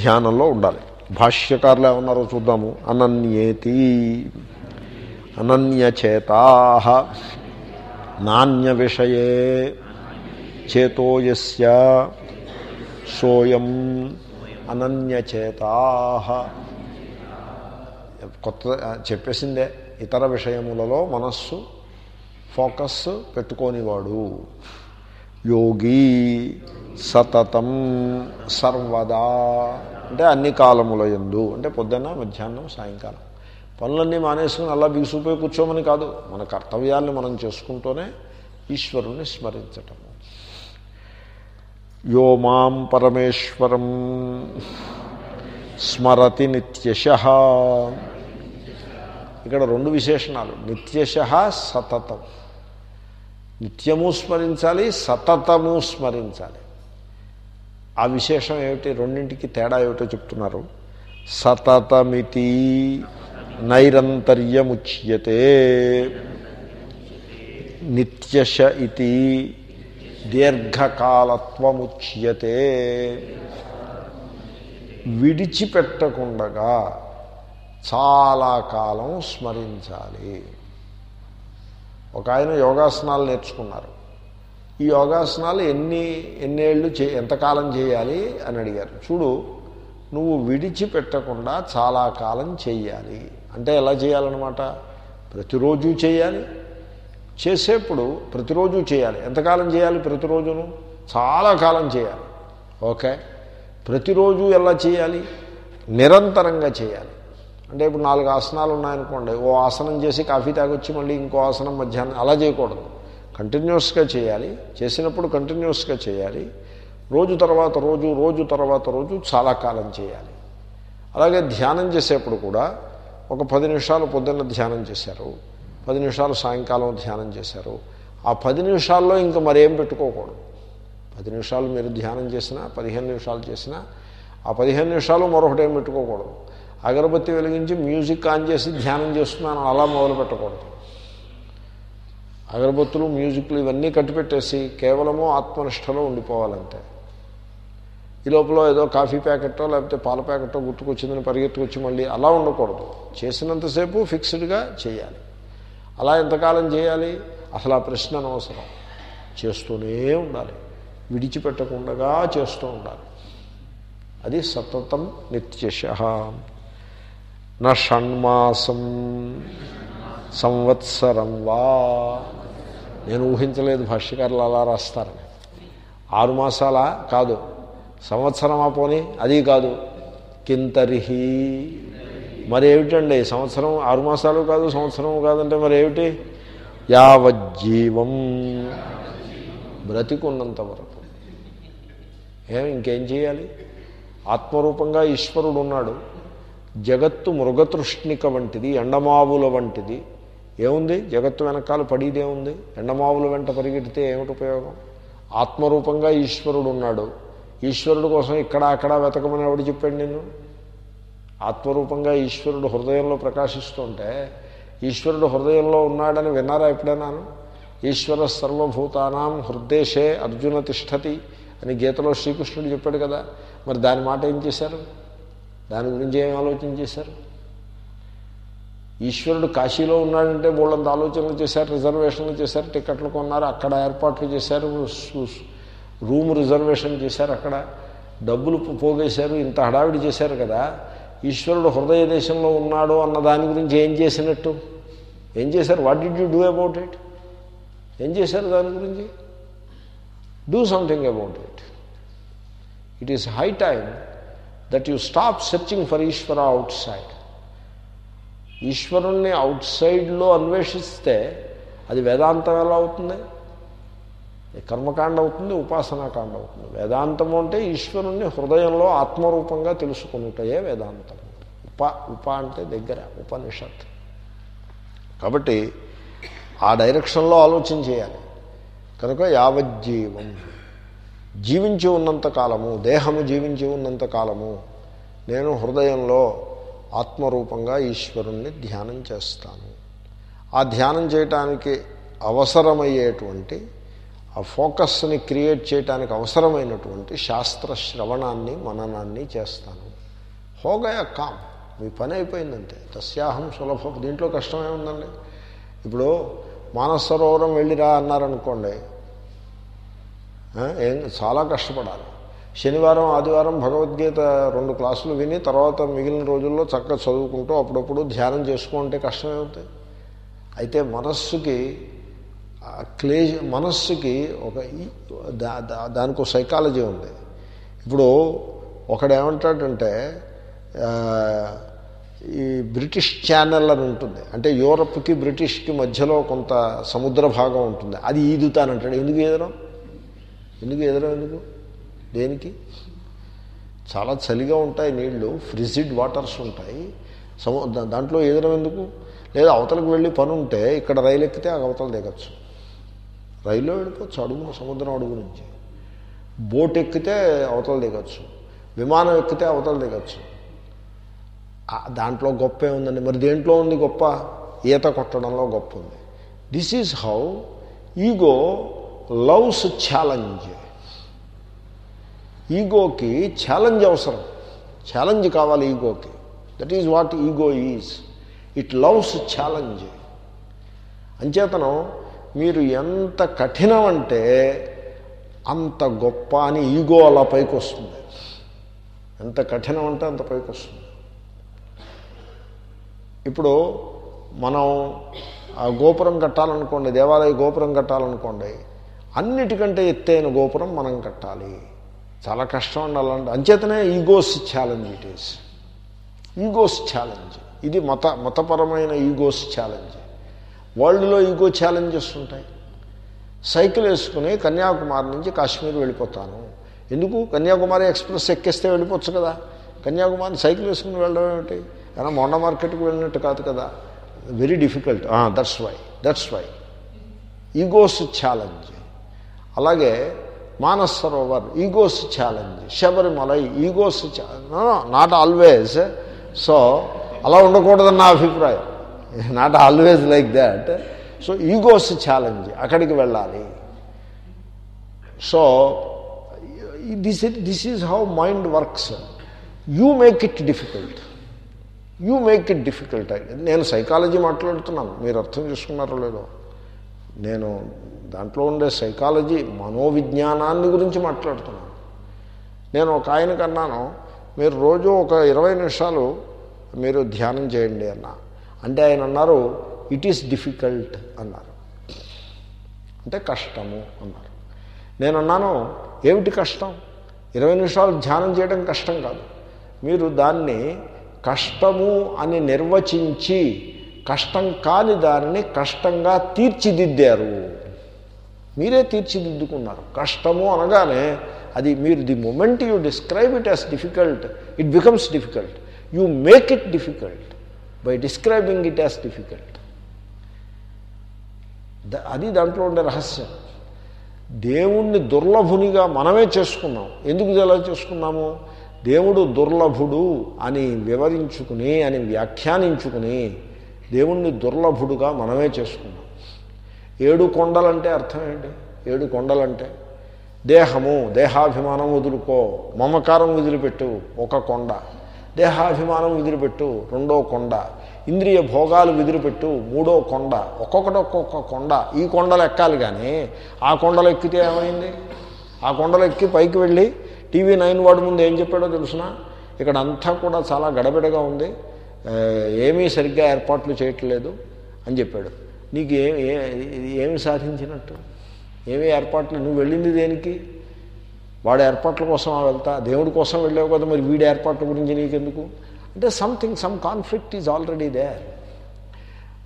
ధ్యానంలో ఉండాలి. భాష్యకారులు ఏమన్నారో చూద్దాము. అనన్యేతి అనన్యచేతా నాణ్య విషయే చేతోయస్య సోయం అనన్యచేతా. కొత్త చెప్పేసిందే. ఇతర విషయములలో మనస్సు ఫోకస్ పెట్టుకోనివాడు. యోగి సతతం సర్వదా. అంటే అన్ని కాలముల ఎందు అంటే పొద్దున్న మధ్యాహ్నం సాయంకాలం. పనులన్నీ మానేసుకుని అలా బిగుసిపోయి కూర్చోమని కాదు. మన కర్తవ్యాన్ని మనం చేసుకుంటూనే ఈశ్వరుణ్ణి స్మరించటం. యో మాం పరమేశ్వరం స్మరతి నిత్యశ. ఇక్కడ రెండు విశేషణాలు. నిత్యశ సతతం. నిత్యము స్మరించాలి సతతము స్మరించాలి. ఆ విశేషం ఏమిటి? రెండింటికి తేడా ఏమిటో చెప్తున్నారు. సతతమితి నైరంతర్యముచ్యతే. నిత్యశ ఇది దీర్ఘకాలత్వముచ్యతే. విడిచిపెట్టకుండగా చాలా కాలం స్మరించాలి. ఒక ఆయన యోగాసనాలు నేర్చుకున్నారు. ఈ యోగాసనాలు ఎన్ని ఎన్నేళ్ళు చే ఎంతకాలం చేయాలి అని అడిగారు. చూడు నువ్వు విడిచిపెట్టకుండా చాలా కాలం చేయాలి అంటే ఎలా చేయాలన్నమాట? ప్రతిరోజు చేయాలి చేసేప్పుడు ప్రతిరోజు చేయాలి. ఎంతకాలం చేయాలి ప్రతిరోజును? చాలా కాలం చేయాలి. ఓకే. ప్రతిరోజు ఎలా చేయాలి? నిరంతరంగా చేయాలి. అంటే ఇప్పుడు నాలుగు ఆసనాలు ఉన్నాయనుకోండి ఓ ఆసనం చేసి కాఫీ తాగొచ్చి మళ్ళీ ఇంకో ఆసనం మధ్యాహ్నం అలా చేయకూడదు. కంటిన్యూస్గా చేయాలి. చేసినప్పుడు కంటిన్యూస్గా చేయాలి. రోజు తర్వాత రోజు రోజు తర్వాత రోజు చాలా కాలం చేయాలి. అలాగే ధ్యానం చేసేప్పుడు కూడా ఒక పది నిమిషాలు పొద్దున్న ధ్యానం చేశారు పది నిమిషాలు సాయంకాలం ధ్యానం చేశారు. ఆ పది నిమిషాల్లో ఇంకా మరేం పెట్టుకోకూడదు. పది నిమిషాలు మీరు ధ్యానం చేసినా పదిహేను నిమిషాలు చేసినా ఆ పదిహేను నిమిషాలు మరొకటి ఏం పెట్టుకోకూడదు. అగరబత్తి వెలిగించి మ్యూజిక్ ఆన్ చేసి ధ్యానం చేస్తున్నాను. అలా మొదలు పెట్టకూడదు. అగరబత్తులు మ్యూజిక్లు ఇవన్నీ కట్టిపెట్టేసి కేవలము ఆత్మనిష్టలో ఉండిపోవాలంతే. ఈ లోపల ఏదో కాఫీ ప్యాకెట్టో లేకపోతే పాల ప్యాకెట్టో గుర్తుకొచ్చిందని పరిగెత్తుకొచ్చి మళ్ళీ అలా ఉండకూడదు. చేసినంతసేపు ఫిక్స్డ్గా చేయాలి. అలా ఎంతకాలం చేయాలి? అసలు ఆ ప్రశ్న అనవసరం. చేస్తూనే ఉండాలి. విడిచిపెట్టకుండా చేస్తూ ఉండాలి. అది సతతం నిత్యశ. నా షణ్మాసం. సంవత్సరం వా. నేను ఊహించలేదు భాష్యకారులు అలా రాస్తారని. ఆరు మాసాల? కాదు. సంవత్సరమా పోని? అది కాదు. కింతరిహి. మరేమిటండి? సంవత్సరం ఆరు మాసాలు కాదు సంవత్సరం కాదంటే మరేమిటి? యావజ్జీవం. బ్రతికున్నంత వరకు. ఏం ఇంకేం చేయాలి? ఆత్మరూపంగా ఈశ్వరుడు ఉన్నాడు జగత్తు మృగతృష్ణిక వంటిది ఎండమావుల వంటిది. ఏముంది? జగత్తు వెనకాల పడిదే ఉంది ఎండమావుల వెంట పరిగెడితే ఏమిటి ఉపయోగం? ఆత్మరూపంగా ఈశ్వరుడు ఉన్నాడు. ఈశ్వరుడు కోసం ఇక్కడ అక్కడ వెతకమని ఎవడు చెప్పాడు నేను ఆత్మరూపంగా ఈశ్వరుడు హృదయంలో ప్రకాశిస్తుంటే ఈశ్వరుడు హృదయంలో ఉన్నాడని విన్నారా ఎప్పుడైనాను ఈశ్వర సర్వభూతానాం హృదేశే అర్జున తిష్టతి అని గీతలో శ్రీకృష్ణుడు చెప్పాడు కదా. మరి దాని మాట ఏం చేశారు? దాని గురించి ఏం ఆలోచన చేశారు? ఈశ్వరుడు కాశీలో ఉన్నాడంటే బోళ్ళంత ఆలోచనలు చేశారు రిజర్వేషన్లు చేశారు టికెట్లు కొన్నారు అక్కడ ఏర్పాట్లు చేశారు రూమ్ రిజర్వేషన్ చేశారు అక్కడ డబ్బులు పోగేశారు ఇంత హడావిడి చేశారు కదా. ఈశ్వరుడు హృదయ దేశంలో ఉన్నాడు అన్న దాని గురించి ఏం చేసినట్టు? ఏం చేశారు? What did you do about it ఏం చేశారు దాని గురించి? Do something about it it is high time that you stop searching for Ishwara outside ఈశ్వరుణ్ణి అవుట్ సైడ్లో అన్వేషిస్తే అది వేదాంతం ఎలా అవుతుంది కర్మకాండ అవుతుంది ఉపాసనాకాండ అవుతుంది వేదాంతం అంటే ఈశ్వరుణ్ణి హృదయంలో ఆత్మరూపంగా తెలుసుకున్నటయే వేదాంతం ఉప ఉప అంటే దగ్గర ఉపనిషత్ కాబట్టి ఆ డైరెక్షన్లో ఆలోచన చేయాలి కనుక యావజ్జీవం జీవించి ఉన్నంత కాలము దేహము జీవించి ఉన్నంత కాలము నేను హృదయంలో ఆత్మరూపంగా ఈశ్వరుణ్ణి ధ్యానం చేస్తాను. ఆ ధ్యానం చేయటానికి అవసరమయ్యేటువంటి ఆ ఫోకస్ని క్రియేట్ చేయడానికి అవసరమైనటువంటి శాస్త్ర శ్రవణాన్ని మననాన్ని చేస్తాను. హోగయ కామ్. మీ పని అయిపోయిందంటే తస్యాహం సులభం. దీంట్లో కష్టమే ఉందండి ఇప్పుడు మానసరోవరం వెళ్ళిరా అన్నారనుకోండి ఏం చాలా కష్టపడాలి. శనివారం ఆదివారం భగవద్గీత రెండు క్లాసులు విని తర్వాత మిగిలిన రోజుల్లో చక్కగా చదువుకుంటూ అప్పుడప్పుడు ధ్యానం చేసుకుంటే కష్టమేమవుతాయి అయితే మనస్సుకి క్లే మనస్సుకి ఒక ఈ- దానికి ఒక సైకాలజీ ఉంది. ఇప్పుడు ఒకడేమంటాడంటే ఈ బ్రిటిష్ ఛానల్ అని ఉంటుంది. అంటే యూరప్కి బ్రిటిష్కి మధ్యలో కొంత సముద్ర భాగం ఉంటుంది. అది ఈదుతానంటాడు. ఎందుకు ఈదడం? ఎందుకు ఎదరం ఎందుకు? దేనికి? చాలా చలిగా ఉంటాయి నీళ్ళు ఫ్రిజిడ్ వాటర్స్ ఉంటాయి. సము దా- దాంట్లో ఎదురం ఎందుకు? లేదా అవతలకు వెళ్ళి పని ఉంటే ఇక్కడ రైలు ఎక్కితే ఆ అవతలు దిగచ్చు. రైల్లో వెళ్ళిపోవచ్చు అడుగు సముద్రం అడుగు నుంచి. బోట్ ఎక్కితే అవతలు దిగచ్చు. విమానం ఎక్కితే అవతలు దిగచ్చు. దాంట్లో గొప్ప ఉందండి మరి దేంట్లో ఉంది గొప్ప? ఈత కొట్టడంలో గొప్ప ఉంది. This is how ego loves challenge. ఈగోకి challenge అవసరం. ఛాలెంజ్ కావాలి ఈగోకి. That is what ego is it loves challenge అంచేతనం మీరు ఎంత కఠినమంటే అంత గొప్ప అని ఈగో అలా పైకి వస్తుంది ఎంత కఠినం అంటే అంత పైకి వస్తుంది ఇప్పుడు మనం ఆ గోపురం కట్టాలనుకోండి దేవాలయ గోపురం కట్టాలనుకోండి అన్నిటికంటే ఎత్తైన గోపురం మనం కట్టాలి. చాలా కష్టం అండి అలాంటి అంచేతనే egos challenge it is. Egos challenge. ఇది మత మతపరమైన ఈగోస్ ఛాలెంజ్. వరల్డ్లో ఈగో ఛాలెంజెస్ ఉంటాయి. సైకిల్ వేసుకుని కన్యాకుమారి నుంచి కాశ్మీర్ వెళ్ళిపోతాను. ఎందుకు? కన్యాకుమారి ఎక్స్ప్రెస్ ఎక్కేస్తే వెళ్ళిపోవచ్చు కదా. కన్యాకుమారి సైకిల్ వేసుకుని వెళ్ళడం ఏమిటి? ఏమైనా మొండ మార్కెట్కి వెళ్ళినట్టు కాదు కదా. Very difficult that's why that's why egos challenge అలాగే Manas Sarovar egos challenge Sabarimala egos not always so అలా ఉండకూడదని నా అభిప్రాయం. Not always like that so egos challenge అక్కడికి వెళ్ళాలి. So this this is how mind works you make it difficult you make it difficult నేను సైకాలజీ మాట్లాడుతున్నాను. మీరు అర్థం చేసుకున్నారో లేదో. నేను దాంట్లో ఉండే సైకాలజీ మనోవిజ్ఞానాన్ని గురించి మాట్లాడుతున్నాను. నేను ఒక ఆయనకు అన్నాను మీరు రోజు ఒక ఇరవై నిమిషాలు మీరు ధ్యానం చేయండి అన్న. అంటే ఆయన అన్నారు ఇట్ ఈస్ డిఫికల్ట్ అన్నారు. అంటే కష్టము అన్నారు. నేను అన్నాను ఏమిటి కష్టం? ఇరవై నిమిషాలు ధ్యానం చేయడం కష్టం కాదు. మీరు దాన్ని కష్టము అని నిర్వచించి కష్టం కాని దానిని కష్టంగా తీర్చిదిద్దారు. మీరే తీర్చిదిద్దుకున్నారు. కష్టము అనగానే అది మీరు the moment you describe it as difficult it becomes difficult you make it difficult by describing it as difficult అది దాంట్లో ఉండే రహస్యం. దేవుణ్ణి దుర్లభునిగా మనమే చేసుకున్నాం. ఎందుకు ఎలా చేసుకున్నాము? దేవుడు దుర్లభుడు అని వివరించుకుని అని వ్యాఖ్యానించుకుని దేవుణ్ణి దుర్లభుడుగా మనమే చేసుకున్నాం. ఏడు కొండలంటే అర్థం ఏంటి? ఏడు కొండలంటే దేహము దేహాభిమానం వదులుకో మమకారం వదిలిపెట్టు ఒక కొండ. దేహాభిమానం వదిలిపెట్టు రెండో కొండ. ఇంద్రియ భోగాలు వదిలిపెట్టు మూడో కొండ. ఒక్కొక్కటి ఒక్కొక్క కొండ. ఈ కొండలు ఎక్కాలి కానీ ఆ కొండలు ఎక్కితే ఏమైంది? ఆ కొండలు ఎక్కి పైకి వెళ్ళి టీవీ నైన్ వాడి ముందు ఏం చెప్పాడో తెలుసిన? ఇక్కడ అంతా కూడా చాలా గడబిడగా ఉంది. ఏమీ సరిగ్గా ఏర్పాట్లు చేయట్లేదు అని చెప్పాడు. నీకు ఏమి ఏ- ఏమి సాధించినట్టు? ఏమీ ఏర్పాట్లు? నువ్వు వెళ్ళింది దేనికి? వాడు ఏర్పాట్ల కోసం వెళ్తా దేవుడి కోసం వెళ్ళావు కదా మరి వీడి ఏర్పాట్ల గురించి నీకెందుకు? అంటే something some conflict is already there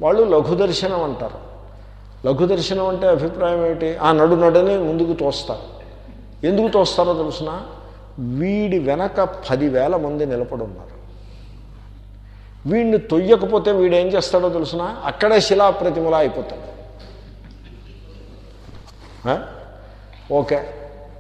వాళ్ళు లఘుదర్శనం అంటారు. లఘు దర్శనం అంటే అభిప్రాయం ఏమిటి? ఆ నడు నడని ముందుకు తోస్తారు. ఎందుకు తోస్తారో తెలుసిన? వీడి వెనక పదివేల మంది నిలబడి ఉన్నారు. వీడిని తొయ్యకపోతే వీడేం చేస్తాడో తెలుసిన? అక్కడే శిలాప్రతిమలా అయిపోతాడు. ఓకే.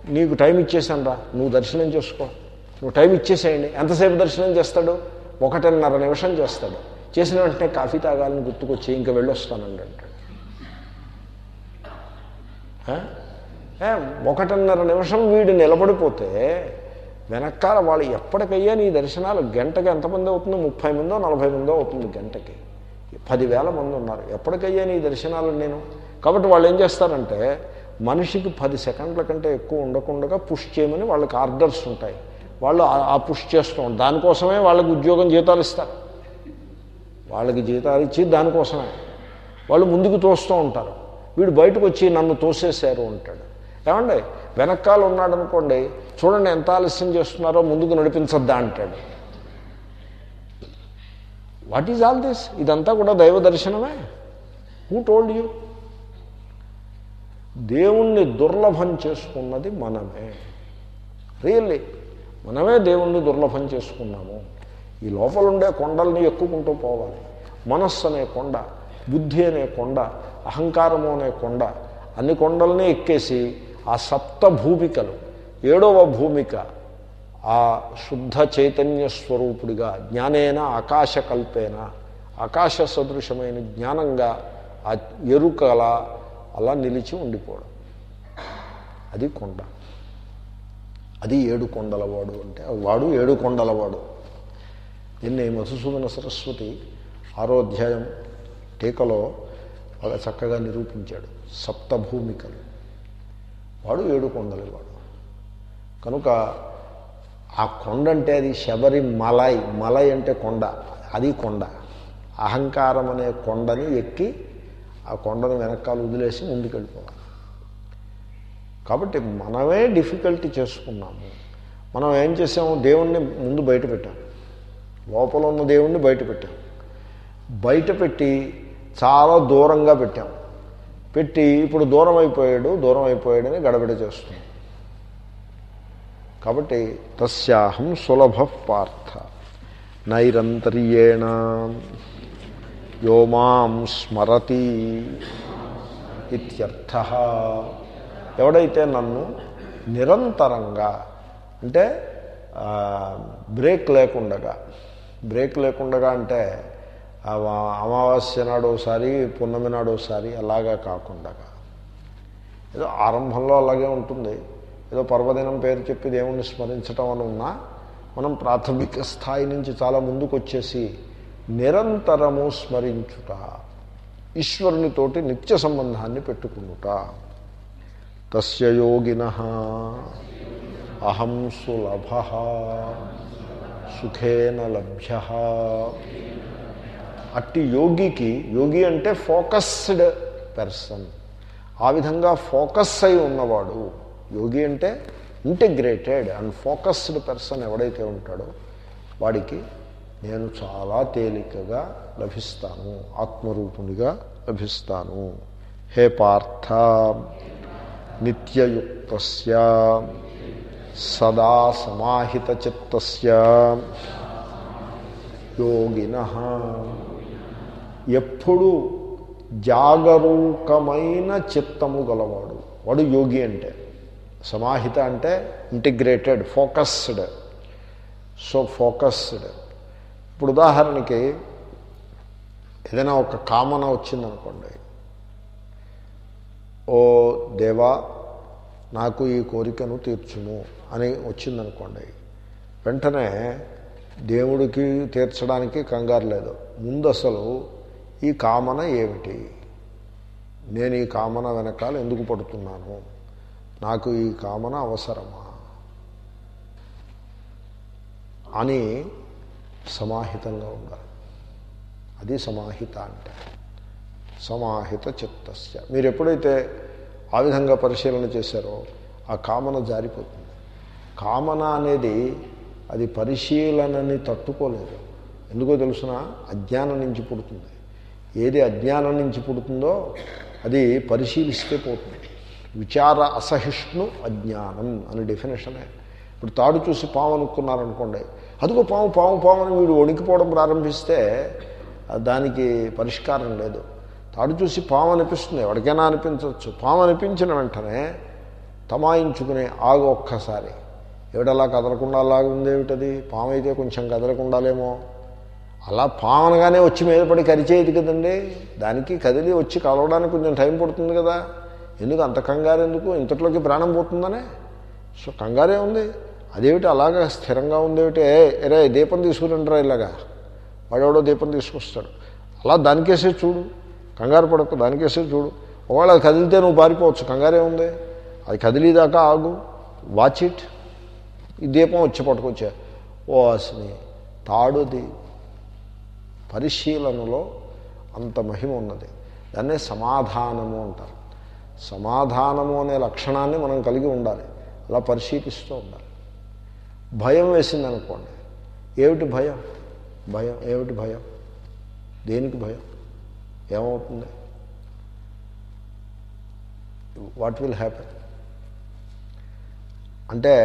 నీకు టైం ఇచ్చేసాను రా. నువ్వు దర్శనం చేసుకో. నువ్వు టైం ఇచ్చేసేయండి. ఎంతసేపు దర్శనం చేస్తాడు? ఒకటిన్నర నిమిషం చేస్తాడు. చేసిన వెంటనే కాఫీ తాగాలని గుర్తుకొచ్చి ఇంకా వెళ్ళొస్తానండి అంటాడు. ఒకటిన్నర నిమిషం వీడు నిలబడిపోతే వెనకాల వాళ్ళు ఎప్పటికయ్యా నీ దర్శనాలు గంటకి ఎంతమంది అవుతుందో? ముప్పై మందో నలభై మందో అవుతుంది గంటకి. పదివేల మంది ఉన్నారు. ఎప్పటికయ్యా నీ దర్శనాలు నేను? కాబట్టి వాళ్ళు ఏం చేస్తారంటే మనిషికి పది సెకండ్ల కంటే ఎక్కువ ఉండకుండా పుష్ చేయమని వాళ్ళకి ఆర్డర్స్ ఉంటాయి. వాళ్ళు ఆ- ఆ పుష్ చేస్తూ ఉంటారు. దానికోసమే వాళ్ళకి ఉద్యోగం జీతాలు ఇస్తారు. వాళ్ళకి జీతాలు ఇచ్చి దానికోసమే. వాళ్ళు ముందుకు తోస్తూ ఉంటారు. వీడు బయటకు వచ్చి నన్ను తోసేశారు అంటాడు. ఏమండి? వెనకాల ఉన్నాడు అనుకోండి చూడండి ఎంత ఆలస్యం చేస్తున్నారో ముందుకు నడిపించొద్దా అంటాడు. వాట్ ఈజ్ ఆల్ దిస్ ఇదంతా కూడా దైవ దర్శనమే. హూ టోల్డ్ యూ దేవుణ్ణి దుర్లభం చేసుకున్నది మనమే. రియల్లీ మనమే దేవుణ్ణి దుర్లభం చేసుకున్నాము. ఈ లోపల ఉండే కొండల్ని ఎక్కుకుంటూ పోవాలి. మనస్సు అనే కొండ బుద్ధి అనే కొండ అహంకారము అనే కొండ అన్ని కొండల్ని ఎక్కేసి ఆ సప్త భూమికలు ఏడవ భూమిక ఆ శుద్ధ చైతన్య స్వరూపుడిగా జ్ఞానేన ఆకాశకల్పేన ఆకాశ సదృశమైన జ్ఞానంగా ఆ ఎరుకల అలా నిలిచి ఉండిపోవడం. అది కొండ. అది ఏడు కొండలవాడు అంటే వాడు ఏడు కొండలవాడు దీన్ని మధుసూదన సరస్వతి ఆరో అధ్యాయం టీకలో బాగా చక్కగా నిరూపించాడు. సప్తభూమికలు. వాడు ఏడు కొండలవాడు కనుక ఆ కొండ అంటే అది శబరి మలై మలై అంటే కొండ అది కొండ. అహంకారం అనే కొండని ఎక్కి ఆ కొండను వెనకాల వదిలేసి ముందుకెళ్ళిపోవాలి. కాబట్టి మనమే డిఫికల్టీ చేసుకున్నాము. మనం ఏం చేసాము? దేవుణ్ణి ముందు బయట పెట్టాం. లోపల ఉన్న దేవుణ్ణి బయట పెట్టాం. బయట పెట్టి చాలా దూరంగా పెట్టాం. పెట్టి ఇప్పుడు దూరం అయిపోయాడు దూరం అయిపోయాడని గడబిడ చేస్తుంది. కాబట్టి తస్యాహం సులభ పార్థ. నైరంతర్యేణ యో మాం స్మరతి ఇత్యర్థ. ఎవడైతే నన్ను నిరంతరంగా అంటే బ్రేక్ లేకుండగా బ్రేక్ లేకుండగా అంటే అమావాస్య నాడు ఒకసారి పున్నమి నాడు ఒకసారి అలాగా కాకుండా. ఏదో ఆరంభంలో అలాగే ఉంటుంది. ఏదో పర్వదినం పేరు చెప్పి దేవుణ్ణి స్మరించటం అని ఉన్నా మనం ప్రాథమిక స్థాయి నుంచి చాలా ముందుకు వచ్చేసి నిరంతరము స్మరించుట ఈశ్వరునితోటి నిత్య సంబంధాన్ని పెట్టుకునుట. తస్య యోగిన. అహం సులభ. సుఖేన లభ్య. అట్టి యోగికి యోగి అంటే ఫోకస్డ్ పర్సన్. ఆ విధంగా ఫోకస్ అయి ఉన్నవాడు యోగి అంటే ఇంటిగ్రేటెడ్ అండ్ ఫోకస్డ్ పర్సన్ ఎవడైతే ఉంటాడో వాడికి నేను చాలా తేలికగా లభిస్తాను ఆత్మరూపునిగా లభిస్తాను. హే పార్థ నిత్యయుక్త సదా సమాహిత చిత్త యోగిన. ఎప్పుడు జాగరూకమైన చిత్తము గలవాడు. వాడు యోగి అంటే సమాహిత అంటే ఇంటిగ్రేటెడ్ ఫోకస్డ్. So focused. ఇప్పుడు ఉదాహరణకి ఏదైనా ఒక కామన వచ్చిందనుకోండి. ఓ దేవా నాకు ఈ కోరికను తీర్చుము అని వచ్చిందనుకోండి. వెంటనే దేవుడికి తీర్చడానికి కంగారు లేదు. ముందు అసలు ఈ కామన ఏమిటి? నేను ఈ కామన వెనకాల ఎందుకు పడుతున్నాను? నాకు ఈ కామన అవసరమా? అని సమాహితంగా ఉండాలి. అది సమాహిత అంటే. సమాహిత చిత్తస్య. మీరు ఎప్పుడైతే ఆ విధంగా పరిశీలన చేశారో ఆ కామన జారిపోతుంది. కామన అనేది అది పరిశీలనని తట్టుకోలేదు. ఎందుకో తెలుసిన? అజ్ఞానం నుంచి పుడుతుంది. ఏది అజ్ఞానం నుంచి పుడుతుందో అది పరిశీలిస్తే పోతుంది. విచార అసహిష్ణు అజ్ఞానం అని డెఫినేషనే ఇప్పుడు తాడు చూసి పాము అనుకున్నారనుకోండి అదిగో పాము పాము పాము అని వీడు వణికిపోవడం ప్రారంభిస్తే దానికి పరిష్కారం లేదు. తాడు చూసి పాము అనిపిస్తుంది ఎవరికైనా అనిపించవచ్చు. పాము అనిపించిన వెంటనే తమాయించుకునే ఆగు ఒక్కసారి. ఏమిటలా కదలకుండా అలాగ ఉందేమిటది పాము అయితే కొంచెం కదలకుండాలేమో. అలా పావనగానే వచ్చి మీద పడి కరిచేయదు కదండి. దానికి కదిలి వచ్చి కలవడానికి కొంచెం టైం పడుతుంది కదా. ఎందుకు అంత కంగారు ఎందుకు? ఇంతట్లోకి ప్రాణం పోతుందనే? సో కంగారే ఉంది. అదేమిటి అలాగా స్థిరంగా ఉందేమిటి? ఎరే దీపం తీసుకురంటారా ఇలాగా. వాడెవడో దీపం తీసుకొస్తాడు. అలా దానికేసే చూడు. కంగారు పడకు దానికేసే చూడు. ఒకవేళ అది కదిలితే నువ్వు పారిపోవచ్చు. కంగారే ఉంది. అది కదిలిదాకా ఆగు. వాచ్ ఇట్ ఈ దీపం వచ్చి పట్టుకొచ్చా. ఓ అసలు తాడుది పరిశీలనలో అంత మహిమ ఉన్నది. దాన్నే సమాధానము అంటారు. సమాధానము అనే లక్షణాన్ని మనం కలిగి ఉండాలి. అలా పరిశీలిస్తూ ఉండాలి. భయం వేసిందనుకోండి. ఏమిటి భయం? భయం ఏమిటి భయం? దేనికి భయం? ఏమవుతుంది? What will happen? అంటే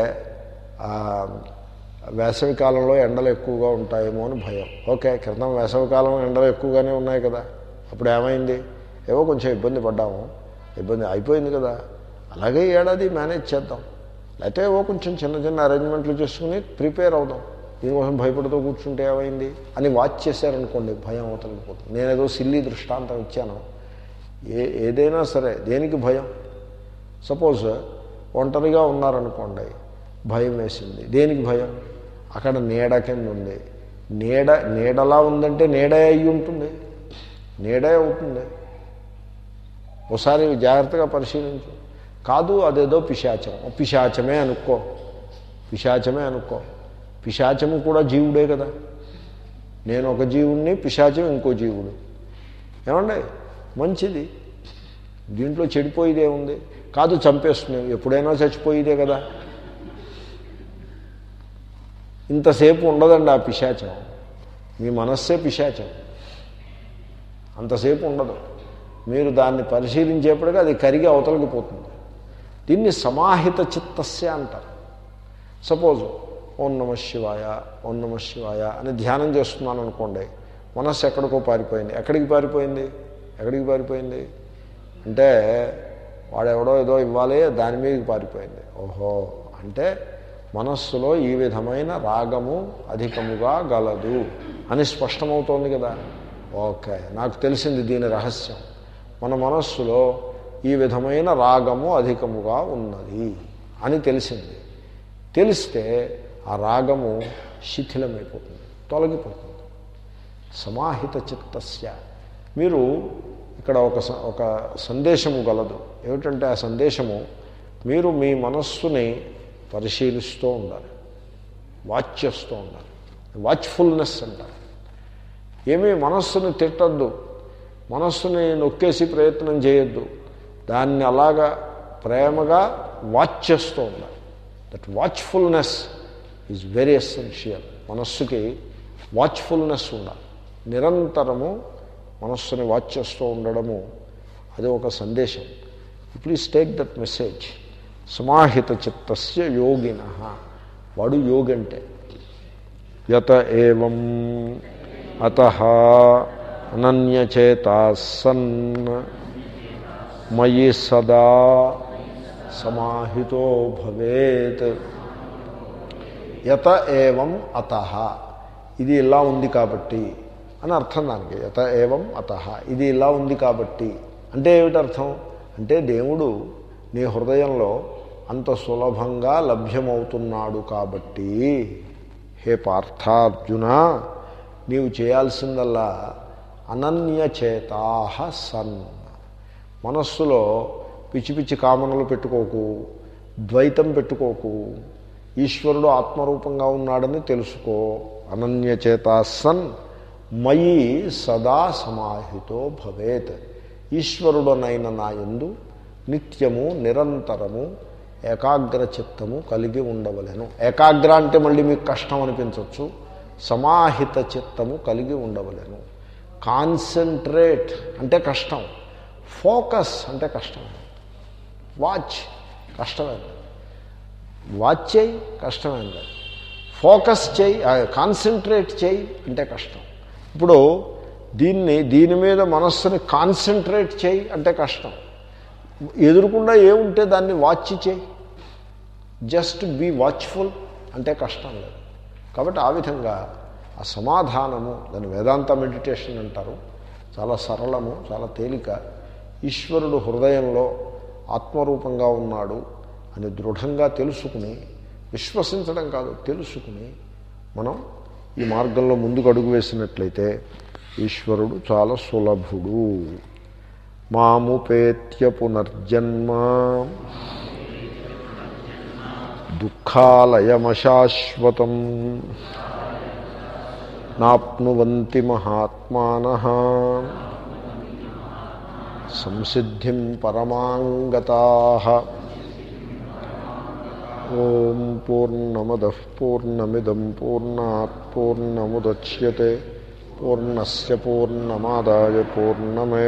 వేసవి కాలంలో ఎండలు ఎక్కువగా ఉంటాయేమో అని భయం. ఓకే క్రితం వేసవి కాలం ఎండలు ఎక్కువగానే ఉన్నాయి కదా. అప్పుడు ఏమైంది? ఏవో కొంచెం ఇబ్బంది పడ్డాము. ఇబ్బంది అయిపోయింది కదా. అలాగే ఏడాది మేనేజ్ చేద్దాం. లేకపోతే ఏవో కొంచెం చిన్న చిన్న అరేంజ్మెంట్లు చేసుకుని ప్రిపేర్ అవుదాం. దీనికోసం భయపడుతూ కూర్చుంటే ఏమైంది? అని వాచ్ చేశారనుకోండి భయం అవతలకి నేను ఏదో సిల్లీ దృష్టాంతం ఇచ్చాను. ఏ ఏదైనా సరే దేనికి భయం? సపోజ్ ఒంటరిగా ఉన్నారనుకోండి భయం వేసింది. దేనికి భయం? అక్కడ నీడ కింద ఉంది. నీడ నీడలా ఉందంటే నీడే అయి ఉంటుంది. నీడే అవుతుంది ఒకసారి జాగ్రత్తగా పరిశీలించు. కాదు అదేదో పిశాచం. పిశాచమే అనుకో. పిశాచమే అనుకో. పిశాచము కూడా జీవుడే కదా. నేను ఒక జీవుణ్ణి పిశాచం ఇంకో జీవుడు. ఏమండి? మంచిది. దీంట్లో చెడిపోయేదే ఉంది. కాదు చంపేస్తున్నాం ఎప్పుడైనా చచ్చిపోయేదే కదా. ఇంతసేపు ఉండదండి ఆ పిశాచం. మీ మనస్సే పిశాచం. అంతసేపు ఉండదు. మీరు దాన్ని పరిశీలించేప్పటికీ అది కరిగి అవతలకి పోతుంది. దీన్ని సమాహిత చిత్తస్య అంటారు. సపోజ్ ఓం నమ శివాయ ఓం నమ శివాయ అని ధ్యానం చేస్తున్నాను అనుకోండి మనస్సు ఎక్కడికో పారిపోయింది. ఎక్కడికి పారిపోయింది? ఎక్కడికి పారిపోయింది? అంటే వాడెవడో ఏదో ఇవ్వాలి దాని మీదకి పారిపోయింది. ఓహో అంటే మనస్సులో ఈ విధమైన రాగము అధికముగా గలదు అని స్పష్టమవుతోంది కదా. ఓకే నాకు తెలిసింది దీని రహస్యం. మన మనస్సులో ఈ విధమైన రాగము అధికముగా ఉన్నది అని తెలిసింది. తెలిస్తే ఆ రాగము శిథిలమైపోతుంది తొలగిపోతుంది. సమాహిత చిత్తస్య. మీరు ఇక్కడ ఒక ఒక సందేశము గలదు. ఏమిటంటే ఆ సందేశము మీరు మీ మనస్సుని పరిశీలిస్తూ ఉండాలి. వాచ్ చేస్తూ ఉండాలి. వాచ్ఫుల్నెస్ అంటారు. ఏమీ మనస్సుని తిట్టద్దు. మనస్సుని నొక్కేసి ప్రయత్నం చేయొద్దు. దాన్ని అలాగా ప్రేమగా వాచ్ చేస్తూ ఉండాలి. That watchfulness is very essential మనస్సుకి వాచ్ఫుల్నెస్ ఉండాలి. నిరంతరము మనస్సుని వాచ్ చేస్తూ ఉండడము అది ఒక సందేశం. ప్లీజ్ టేక్ దట్ మెసేజ్ సమాహిత చిత్తస్య యోగిన. వాడు యోగి అంటే యత ఏం అత అనన్యచేతా సన్ మయి సదా సమాహితో భవేత్. యత ఏం అత. ఇది ఇలా ఉంది కాబట్టి అని అర్థం దానికి. యత ఏవం అత. ఇది ఇలా ఉంది కాబట్టి. అంటే ఏమిటి అర్థం అంటే దేవుడు నీ హృదయంలో అంత సులభంగా లభ్యమవుతున్నాడు కాబట్టి హే పార్థార్జున నీవు చేయాల్సిందల్లా అనన్యచేతాహ సన్. మనస్సులో పిచ్చి పిచ్చి కామనలు పెట్టుకోకు ద్వైతం పెట్టుకోకు ఈశ్వరుడు ఆత్మరూపంగా ఉన్నాడని తెలుసుకో. అనన్యచేతా సన్ మయి సదా సమాహితో భవేత్. ఈశ్వరుడనైన నా యందు నిత్యము నిరంతరము ఏకాగ్ర చిత్తము కలిగి ఉండవలేను. ఏకాగ్ర అంటే మళ్ళీ మీకు కష్టం అనిపించవచ్చు సమాహిత చిత్తము కలిగి ఉండవలేను. కాన్సన్ట్రేట్ అంటే కష్టం. ఫోకస్ అంటే కష్టం. వాచ్ కష్టమైంది వాచ్ చేయి కష్టమైంది ఫోకస్ చేయి కాన్సన్ట్రేట్ చేయి అంటే కష్టం. ఇప్పుడు దీన్ని దీని మీద మనస్సుని కాన్సన్ట్రేట్ చేయి అంటే కష్టం. ఎదురుకుండా ఏముంటే దాన్ని వాచ్ చేయి. జస్ట్ బీ వాచ్ఫుల్ అంటే కష్టం లేదు. కాబట్టి ఆ విధంగా ఆ సమాధానము దాని వేదాంత మెడిటేషన్ అంటారు చాలా సరళము చాలా తేలిక. ఈశ్వరుడు హృదయంలో ఆత్మరూపంగా ఉన్నాడు అని దృఢంగా తెలుసుకుని విశ్వసించడం కాదు తెలుసుకుని మనం ఈ మార్గంలో ముందుకు అడుగు వేసినట్లయితే ఈశ్వరుడు చాలా సులభుడు. మాముపేత్య పునర్జన్మ. दुःखालयमशाश्वतं नाप्नुवन्ति महात्मानः। संसिद्धिं परमाङ्गताः। ॐ पूर्णमदः पूर्णमिदं पूर्णात् पूर्णमुदच्यते। पूर्णस्य पूर्णमादाय पूर्णमेव।